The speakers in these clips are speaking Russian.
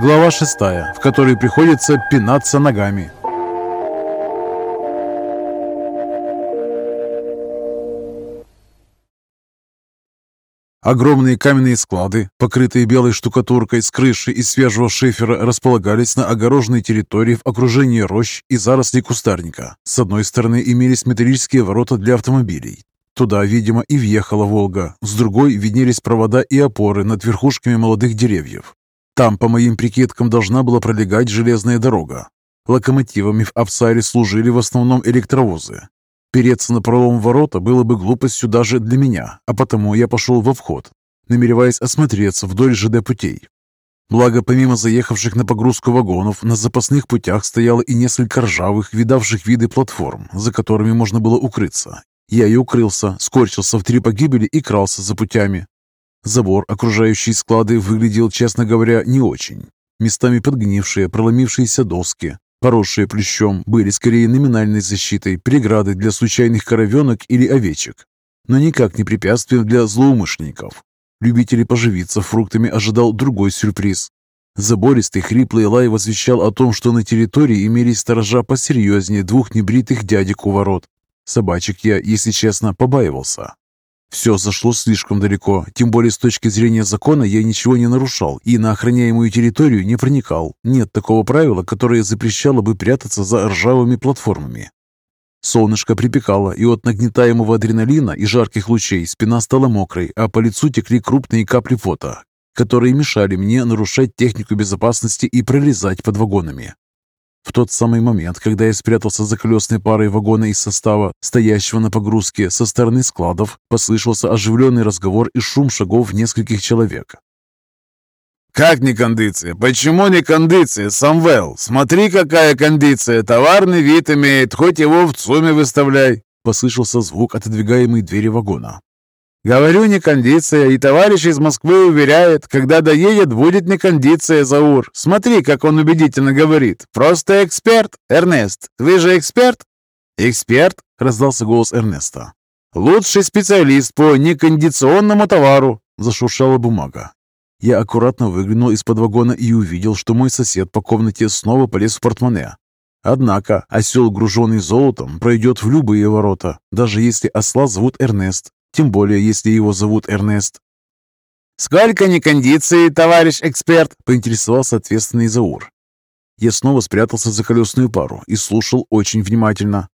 Глава 6, в которой приходится пинаться ногами. Огромные каменные склады, покрытые белой штукатуркой с крыши из свежего шифера, располагались на огороженной территории в окружении рощ и зарослей кустарника. С одной стороны имелись металлические ворота для автомобилей. Туда, видимо, и въехала «Волга». С другой виднелись провода и опоры над верхушками молодых деревьев. Там, по моим прикидкам, должна была пролегать железная дорога. Локомотивами в Авсаре служили в основном электровозы. Переться на пролом ворота было бы глупостью даже для меня, а потому я пошел во вход, намереваясь осмотреться вдоль ЖД-путей. Благо, помимо заехавших на погрузку вагонов, на запасных путях стояло и несколько ржавых, видавших виды платформ, за которыми можно было укрыться. Я и укрылся, скорчился в три погибели и крался за путями. Забор, окружающий склады, выглядел, честно говоря, не очень. Местами подгнившие, проломившиеся доски, поросшие плющом, были скорее номинальной защитой, преграды для случайных коровенок или овечек, но никак не препятствием для злоумышленников. Любители поживиться фруктами ожидал другой сюрприз. Забористый хриплый лай возвещал о том, что на территории имелись сторожа посерьезнее двух небритых дядек у ворот. Собачек я, если честно, побаивался. Все зашло слишком далеко, тем более с точки зрения закона я ничего не нарушал и на охраняемую территорию не проникал. Нет такого правила, которое запрещало бы прятаться за ржавыми платформами. Солнышко припекало, и от нагнетаемого адреналина и жарких лучей спина стала мокрой, а по лицу текли крупные капли фото, которые мешали мне нарушать технику безопасности и пролезать под вагонами. В тот самый момент, когда я спрятался за колесной парой вагона из состава, стоящего на погрузке со стороны складов, послышался оживленный разговор и шум шагов нескольких человек. «Как не кондиция? Почему не кондиция, Самвел? Смотри, какая кондиция! Товарный вид имеет, хоть его в ЦУМе выставляй!» Послышался звук отодвигаемой двери вагона. «Говорю, не кондиция, и товарищ из Москвы уверяет, когда доедет, будет не кондиция, Заур. Смотри, как он убедительно говорит. Просто эксперт, Эрнест. Вы же эксперт?» «Эксперт?» — раздался голос Эрнеста. «Лучший специалист по некондиционному товару», — зашуршала бумага. Я аккуратно выглянул из-под вагона и увидел, что мой сосед по комнате снова полез в портмоне. Однако осел, груженный золотом, пройдет в любые ворота, даже если осла зовут Эрнест тем более, если его зовут Эрнест. «Сколько не кондиции, товарищ эксперт?» – поинтересовался ответственный Заур. Я снова спрятался за колесную пару и слушал очень внимательно.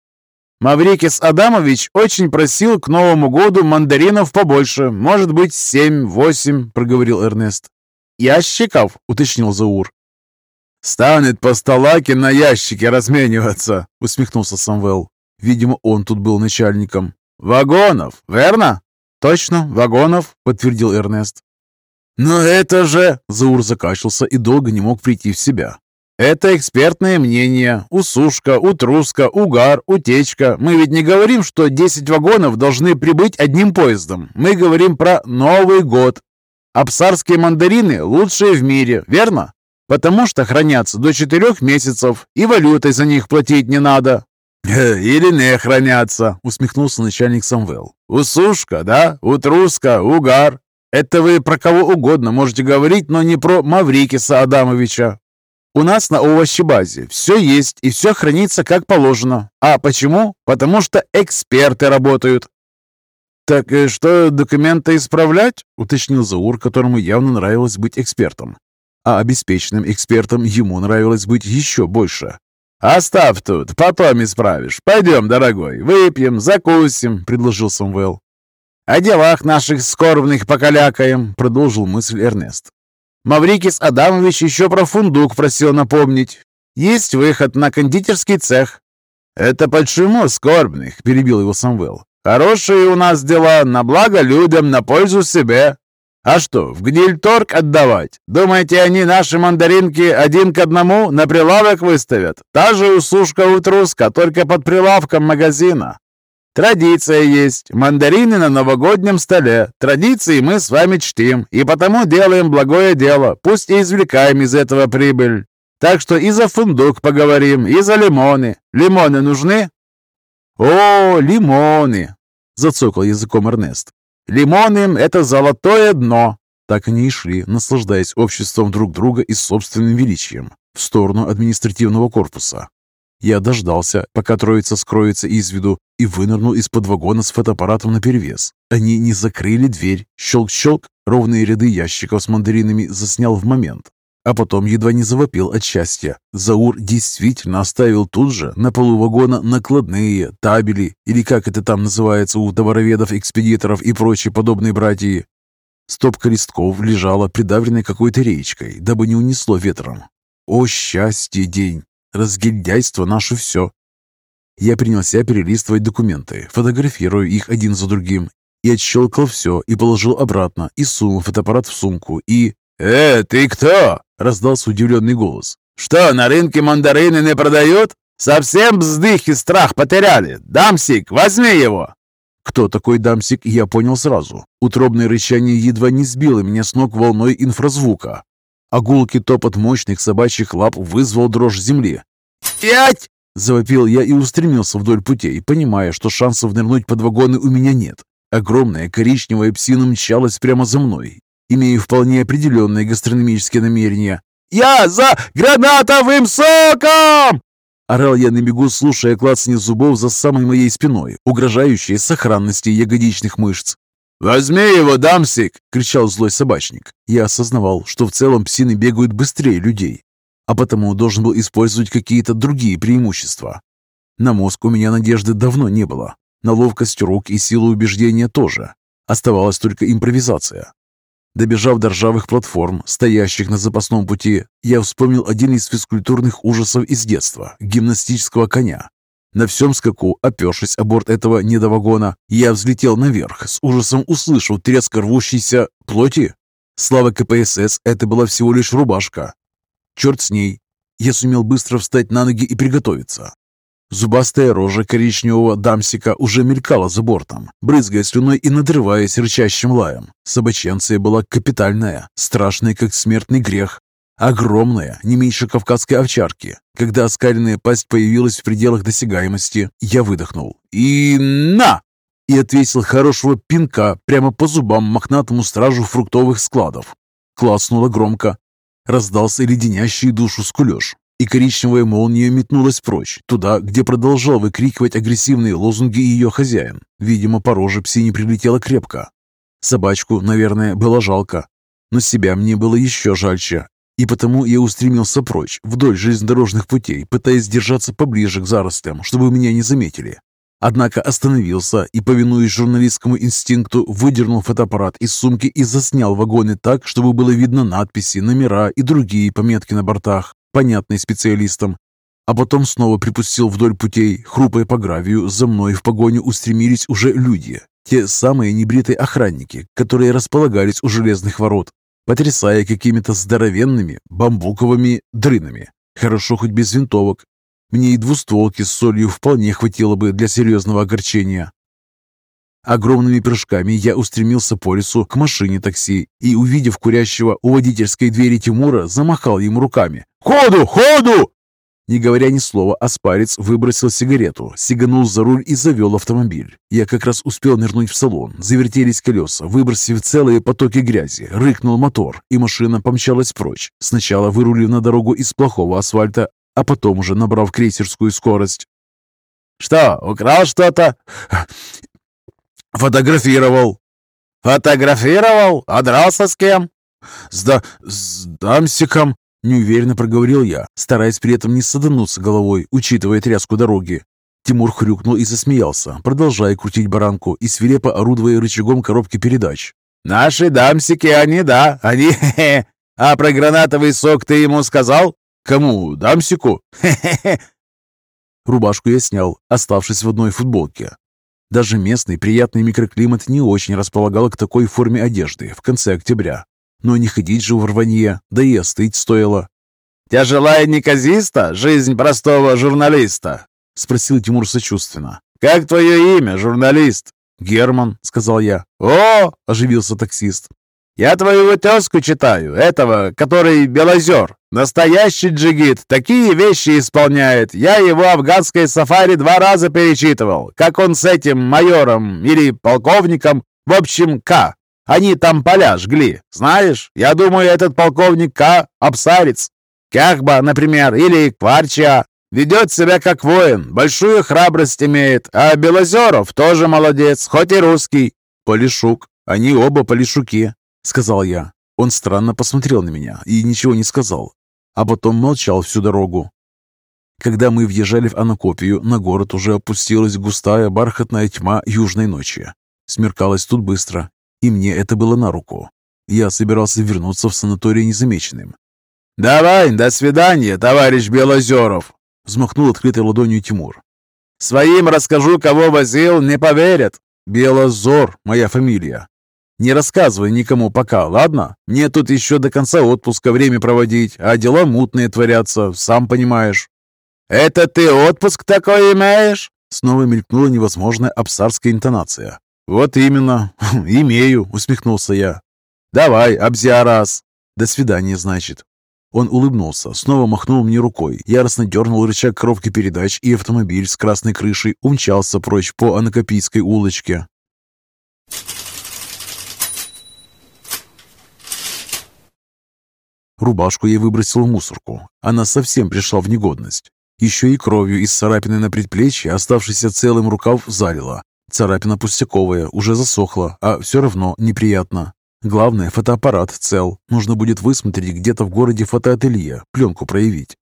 «Маврикис Адамович очень просил к Новому году мандаринов побольше, может быть, семь-восемь», – проговорил Эрнест. «Ящиков?» – уточнил Заур. «Станет по столаке на ящике размениваться», — усмехнулся Самвел. Видимо, он тут был начальником. «Вагонов, верно?» «Точно, вагонов», — подтвердил Эрнест. «Но это же...» — Заур закашлялся и долго не мог прийти в себя. «Это экспертное мнение. Усушка, утруска, угар, утечка. Мы ведь не говорим, что 10 вагонов должны прибыть одним поездом. Мы говорим про Новый год. Апсарские мандарины лучшие в мире, верно? Потому что хранятся до 4 месяцев, и валютой за них платить не надо. «Или не хранятся», — усмехнулся начальник Самвел. «Усушка, да? Утруска, угар. Это вы про кого угодно можете говорить, но не про Маврикиса Адамовича. У нас на овощебазе все есть и все хранится как положено. А почему? Потому что эксперты работают». «Так э, что, документы исправлять?» — уточнил Заур, которому явно нравилось быть экспертом. А обеспеченным экспертом ему нравилось быть еще больше. «Оставь тут, потом исправишь. Пойдем, дорогой, выпьем, закусим», — предложил Самвел. «О делах наших скорбных покалякаем», — продолжил мысль Эрнест. «Маврикис Адамович еще про фундук просил напомнить. Есть выход на кондитерский цех». «Это почему скорбных?» — перебил его Самвел. «Хорошие у нас дела, на благо людям, на пользу себе. А что, в гнильторг отдавать? Думаете, они наши мандаринки один к одному на прилавок выставят? Та же усушка-утруска, только под прилавком магазина. Традиция есть. Мандарины на новогоднем столе. Традиции мы с вами чтим, и потому делаем благое дело, пусть и извлекаем из этого прибыль. Так что и за фундук поговорим, и за лимоны. Лимоны нужны? О, лимоны! Зацокал языком Эрнест. Лимоны — это золотое дно. Так они и шли, наслаждаясь обществом друг друга и собственным величием, в сторону административного корпуса. Я дождался, пока троица скроется из виду, и вынырнул из-под вагона с фотоаппаратом наперевес. Они не закрыли дверь. Щелк-щелк, ровные ряды ящиков с мандаринами заснял в момент. А потом едва не завопил от счастья. Заур действительно оставил тут же на полу вагона накладные, табели, или как это там называется у товароведов, экспедиторов и прочие подобные братьи. Стопка листков лежала придавленной какой-то речкой, дабы не унесло ветром. О, счастье день! Разгильдяйство наше все. Я принялся перелистывать документы, фотографируя их один за другим, и отщелкал все, и положил обратно, и сунул фотоаппарат в сумку, и... «Э, ты кто?» — раздался удивленный голос. «Что, на рынке мандарины не продают? Совсем бздых и страх потеряли. Дамсик, возьми его!» Кто такой Дамсик, я понял сразу. Утробное рычание едва не сбило меня с ног волной инфразвука. Гулкий топот мощных собачьих лап вызвал дрожь земли. «Пять!» – завопил я и устремился вдоль путей, понимая, что шансов нырнуть под вагоны у меня нет. Огромная коричневая псина мчалась прямо за мной, имея вполне определенные гастрономические намерения. «Я за гранатовым соком!» Орал я на бегу, слушая клацанье зубов за самой моей спиной, угрожающие сохранности ягодичных мышц. «Возьми его, Дамсик!» — кричал злой собачник. Я осознавал, что в целом псины бегают быстрее людей, а потому должен был использовать какие-то другие преимущества. На мозг у меня надежды давно не было. На ловкость рук и силу убеждения тоже. Оставалась только импровизация. Добежав до ржавых платформ, стоящих на запасном пути, я вспомнил один из физкультурных ужасов из детства – гимнастического коня. На всем скаку, опершись о борт этого недовагона, я взлетел наверх, с ужасом услышал треск рвущейся плоти. Слава КПСС, это была всего лишь рубашка. Черт с ней. Я сумел быстро встать на ноги и приготовиться. Зубастая рожа коричневого дамсика уже мелькала за бортом, брызгая слюной и надрываясь рычащим лаем. Собаченция была капитальная, страшная, как смертный грех. Огромная, не меньше кавказской овчарки. Когда оскаленная пасть появилась в пределах досягаемости, я выдохнул. И на! И отвесил хорошего пинка прямо по зубам мохнатому стражу фруктовых складов. Класнуло громко. Раздался леденящий душу скулеж и коричневая молния метнулась прочь, туда, где продолжал выкрикивать агрессивные лозунги ее хозяин. Видимо, по роже псине прилетело крепко. Собачку, наверное, было жалко, но себя мне было еще жальче, и потому я устремился прочь, вдоль железнодорожных путей, пытаясь держаться поближе к зарослям, чтобы меня не заметили. Однако остановился и, повинуясь журналистскому инстинкту, выдернул фотоаппарат из сумки и заснял вагоны так, чтобы было видно надписи, номера и другие пометки на бортах понятный специалистам. А потом снова припустил вдоль путей, хрупая по гравию, за мной в погоню устремились уже люди. Те самые небритые охранники, которые располагались у железных ворот, потрясая какими-то здоровенными бамбуковыми дрынами. Хорошо хоть без винтовок. Мне и двустволки с солью вполне хватило бы для серьезного огорчения. Огромными прыжками я устремился по лесу к машине такси и, увидев курящего у водительской двери Тимура, замахал ему руками. «Ходу! Ходу!» Не говоря ни слова, Аспарец выбросил сигарету, сиганул за руль и завел автомобиль. Я как раз успел нырнуть в салон, завертелись колеса, выбросив целые потоки грязи, рыкнул мотор, и машина помчалась прочь, сначала вырулив на дорогу из плохого асфальта, а потом уже набрав крейсерскую скорость. «Что, украл что-то?» «Фотографировал». «Фотографировал? А дрался с кем?» «С, да, с Дамсиком», — неуверенно проговорил я, стараясь при этом не садануться головой, учитывая тряску дороги. Тимур хрюкнул и засмеялся, продолжая крутить баранку и свирепо орудуя рычагом коробки передач. «Наши дамсики, они да, они хе-хе. А про гранатовый сок ты ему сказал?» «Кому? Дамсику?» «Хе-хе-хе». Рубашку я снял, оставшись в одной футболке. Даже местный приятный микроклимат не очень располагал к такой форме одежды в конце октября. Но не ходить же в рванье, да и остыть стоило. «Тяжелая неказиста жизнь простого журналиста?» — спросил Тимур сочувственно. «Как твое имя, журналист?» «Герман», — сказал я. «О!» — оживился таксист. «Я твою тезку читаю, этого, который Белозер. Настоящий джигит, такие вещи исполняет. Я его афганской сафари два раза перечитывал, как он с этим майором или полковником, в общем, К. Они там поля жгли. Знаешь, я думаю, этот полковник К. обсарец. Кяхба, например, или Кварча. Ведет себя как воин, большую храбрость имеет, а Белозеров тоже молодец, хоть и русский. Полишук. Они оба полишуки, сказал я. Он странно посмотрел на меня и ничего не сказал, а потом молчал всю дорогу. Когда мы въезжали в Анакопию, на город уже опустилась густая бархатная тьма южной ночи. Смеркалось тут быстро, и мне это было на руку. Я собирался вернуться в санаторий незамеченным. «Давай, до свидания, товарищ Белозеров!» взмахнул открытой ладонью Тимур. «Своим расскажу, кого возил, не поверят!» «Белозор, моя фамилия. Не рассказывай никому пока, ладно? Мне тут еще до конца отпуска время проводить, а дела мутные творятся, сам понимаешь». «Это ты отпуск такой имеешь?» Снова мелькнула невозможная абсарская интонация. «Вот именно. Имею», — усмехнулся я. «Давай, абзиарас». «До свидания, значит». Он улыбнулся, снова махнул мне рукой, яростно дернул рычаг коробки передач, и автомобиль с красной крышей умчался прочь по Анакопийской улочке. Рубашку я выбросил в мусорку. Она совсем пришла в негодность. Еще и кровью из царапины на предплечье, оставшийся целым рукав, залила. Царапина пустяковая, уже засохла, а все равно неприятно. Главное, фотоаппарат цел. Нужно будет высмотреть где-то в городе фотоателье, пленку проявить.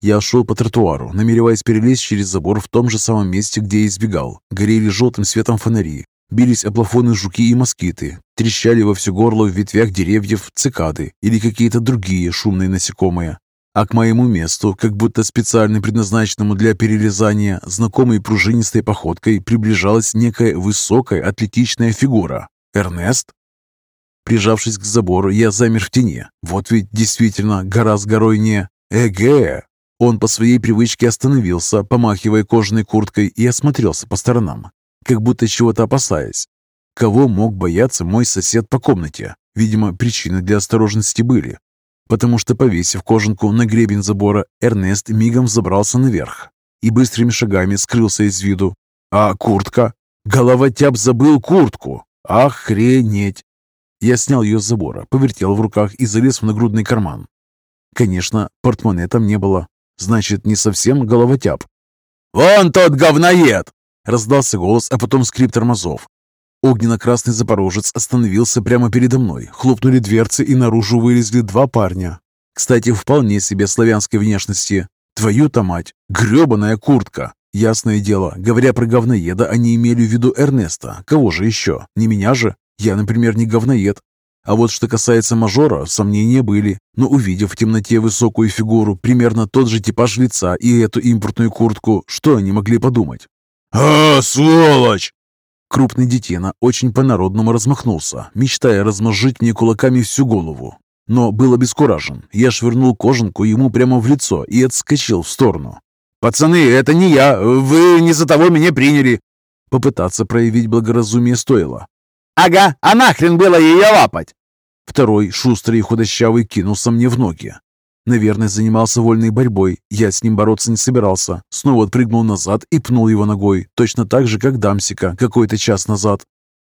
Я шел по тротуару, намереваясь перелезть через забор в том же самом месте, где избегал. Горели желтым светом фонари, бились о плафоны жуки и москиты, трещали во все горло в ветвях деревьев цикады или какие-то другие шумные насекомые. А к моему месту, как будто специально предназначенному для перелезания, знакомой пружинистой походкой приближалась некая высокая атлетичная фигура. Эрнест? Прижавшись к забору, я замер в тени. Вот ведь действительно гора с горой не... Эге! Он по своей привычке остановился, помахивая кожаной курткой, и осмотрелся по сторонам, как будто чего-то опасаясь. Кого мог бояться мой сосед по комнате? Видимо, причины для осторожности были потому что, повесив кожанку на гребень забора, Эрнест мигом забрался наверх и быстрыми шагами скрылся из виду. А куртка? Головотяп забыл куртку! Охренеть! Я снял ее с забора, повертел в руках и залез в нагрудный карман. Конечно, портмоне там не было. Значит, не совсем головотяп. «Вон тот говноед!» Раздался голос, а потом скрип тормозов. Огненно-красный запорожец остановился прямо передо мной. Хлопнули дверцы, и наружу вылезли два парня. Кстати, вполне себе славянской внешности. Твою-то мать! гребаная куртка! Ясное дело, говоря про говноеда, они имели в виду Эрнеста. Кого же еще? Не меня же? Я, например, не говноед. А вот что касается мажора, сомнения были. Но увидев в темноте высокую фигуру, примерно тот же типаж лица и эту импортную куртку, что они могли подумать? «А, сволочь!» Крупный детина очень по-народному размахнулся, мечтая размозжить мне кулаками всю голову. Но был обескуражен. Я швырнул кожанку ему прямо в лицо и отскочил в сторону. «Пацаны, это не я! Вы не за того меня приняли!» Попытаться проявить благоразумие стоило. «Ага, а нахрен было ее лапать?» Второй, шустрый и худощавый, кинулся мне в ноги. Наверное, занимался вольной борьбой. Я с ним бороться не собирался. Снова отпрыгнул назад и пнул его ногой, точно так же, как Дамсика какой-то час назад.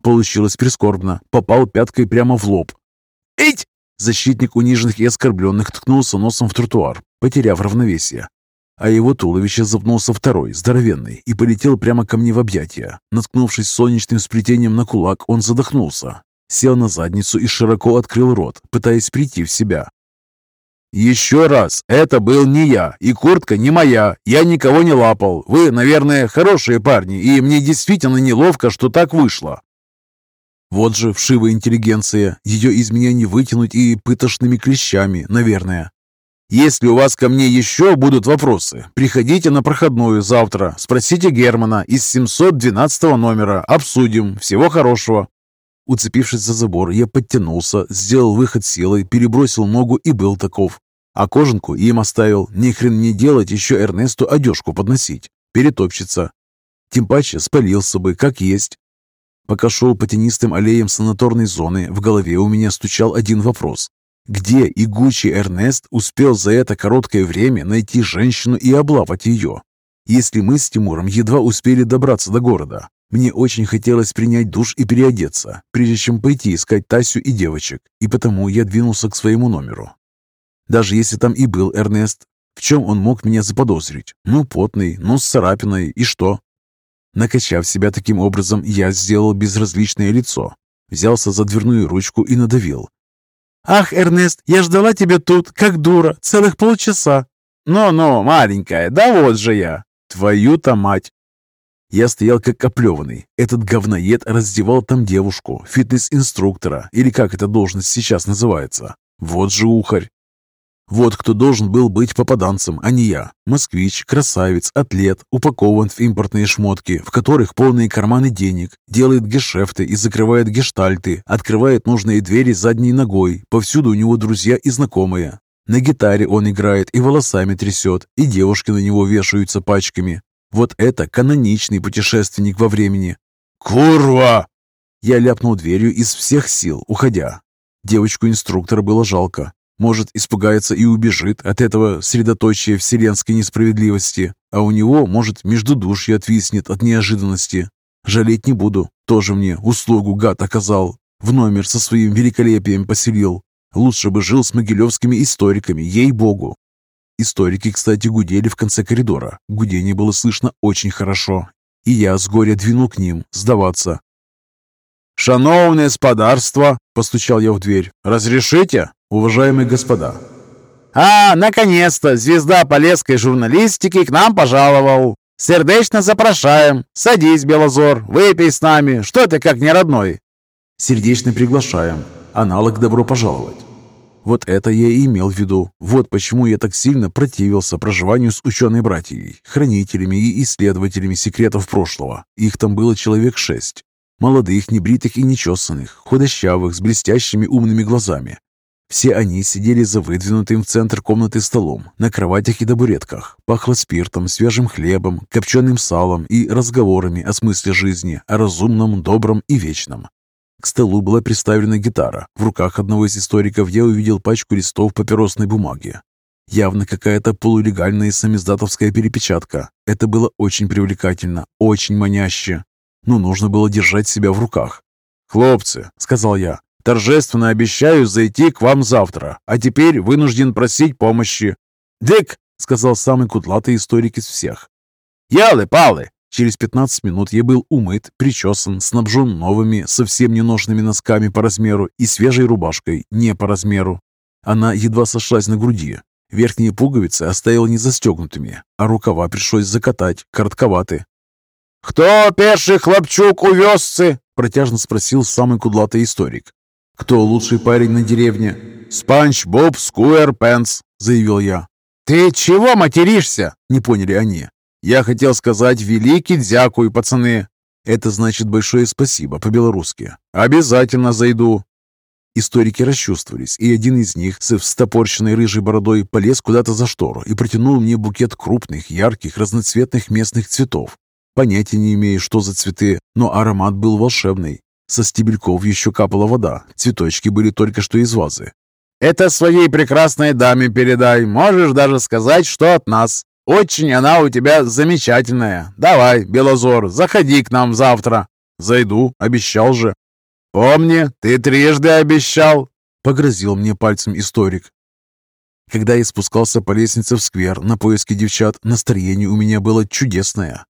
Получилось прискорбно. Попал пяткой прямо в лоб. «Ить!» Защитник униженных и оскорбленных ткнулся носом в тротуар, потеряв равновесие. А его туловище запнулся второй, здоровенный, и полетел прямо ко мне в объятия. Наткнувшись солнечным сплетением на кулак, он задохнулся. Сел на задницу и широко открыл рот, пытаясь прийти в себя. «Еще раз, это был не я, и куртка не моя. Я никого не лапал. Вы, наверное, хорошие парни, и мне действительно неловко, что так вышло». Вот же вшивая интеллигенция. Ее из меня не вытянуть и пытошными клещами, наверное. Если у вас ко мне еще будут вопросы, приходите на проходную завтра. Спросите Германа из 712 номера. Обсудим. Всего хорошего. Уцепившись за забор, я подтянулся, сделал выход силой, перебросил ногу и был таков. А кожанку им оставил. Ни хрен не делать еще Эрнесту одежку подносить. Перетопчется. Тем паче спалился бы, как есть. Пока шел по тенистым аллеям санаторной зоны, в голове у меня стучал один вопрос. Где игучий Эрнест успел за это короткое время найти женщину и облапать ее? Если мы с Тимуром едва успели добраться до города, Мне очень хотелось принять душ и переодеться, прежде чем пойти искать Тасю и девочек, и потому я двинулся к своему номеру. Даже если там и был Эрнест, в чем он мог меня заподозрить? Ну, потный, ну, с царапиной, и что? Накачав себя таким образом, я сделал безразличное лицо, взялся за дверную ручку и надавил. «Ах, Эрнест, я ждала тебя тут, как дура, целых полчаса!» «Ну-ну, маленькая, да вот же я! Твою-то мать!» Я стоял как оплеванный. Этот говноед раздевал там девушку, фитнес-инструктора, или как эта должность сейчас называется. Вот же ухарь. Вот кто должен был быть попаданцем, а не я. Москвич, красавец, атлет, упакован в импортные шмотки, в которых полные карманы денег, делает гешефты и закрывает гештальты, открывает нужные двери задней ногой, повсюду у него друзья и знакомые. На гитаре он играет и волосами трясет, и девушки на него вешаются пачками. Вот это каноничный путешественник во времени. «Курва!» Я ляпнул дверью из всех сил, уходя. Девочку-инструктора было жалко. Может, испугается и убежит от этого средоточия вселенской несправедливости, а у него, может, междудушье отвиснет от неожиданности. Жалеть не буду, тоже мне услугу гад оказал, в номер со своим великолепием поселил. Лучше бы жил с могилевскими историками, ей-богу. Историки, кстати, гудели в конце коридора. Гудение было слышно очень хорошо, и я с горя двинул к ним сдаваться. «Шановное спадарство!» – постучал я в дверь. «Разрешите?» Уважаемые господа, «А, наконец-то! Звезда полесской журналистики к нам пожаловал! Сердечно запрошаем! Садись, Белозор, выпей с нами! Что ты как не родной?» «Сердечно приглашаем! Аналог «Добро пожаловать!» Вот это я и имел в виду. Вот почему я так сильно противился проживанию с ученой-братьей, хранителями и исследователями секретов прошлого. Их там было человек шесть. Молодых, небритых и нечесанных, худощавых, с блестящими умными глазами, все они сидели за выдвинутым в центр комнаты столом, на кроватях и табуретках. Пахло спиртом, свежим хлебом, копченым салом и разговорами о смысле жизни, о разумном, добром и вечном. К столу была приставлена гитара. В руках одного из историков я увидел пачку листов папиросной бумаги. Явно какая-то полулегальная самиздатовская перепечатка. Это было очень привлекательно, очень маняще. Но нужно было держать себя в руках. «Хлопцы», — сказал я, Торжественно обещаю зайти к вам завтра, а теперь вынужден просить помощи». «Дык!» — сказал самый кудлатый историк из всех. «Ялы-палы!» Через 15 минут я был умыт, причесан, снабжен новыми, совсем неношенными носками по размеру и свежей рубашкой, не по размеру. Она едва сошлась на груди. Верхние пуговицы оставил не застегнутыми, а рукава пришлось закатать, коротковаты. «Кто пеший хлопчук увезцы?» – протяжно спросил самый кудлатый историк. «Кто лучший парень на деревне?» «Спанч Боб Скуэрпенс», — заявил я. «Ты чего материшься?» — не поняли они. «Я хотел сказать великий дякуй, пацаны». Это значит большое спасибо по-белорусски. «Обязательно зайду». Историки расчувствовались, и один из них с встопорщенной рыжей бородой полез куда-то за штору и протянул мне букет крупных, ярких, разноцветных местных цветов. Понятия не имею, что за цветы, но аромат был волшебный. Со стебельков еще капала вода, цветочки были только что из вазы. «Это своей прекрасной даме передай, можешь даже сказать, что от нас. Очень она у тебя замечательная. Давай, Белозор, заходи к нам завтра». «Зайду, обещал же». «Помни, ты трижды обещал», — погрозил мне пальцем историк. Когда я спускался по лестнице в сквер на поиски девчат, настроение у меня было чудесное.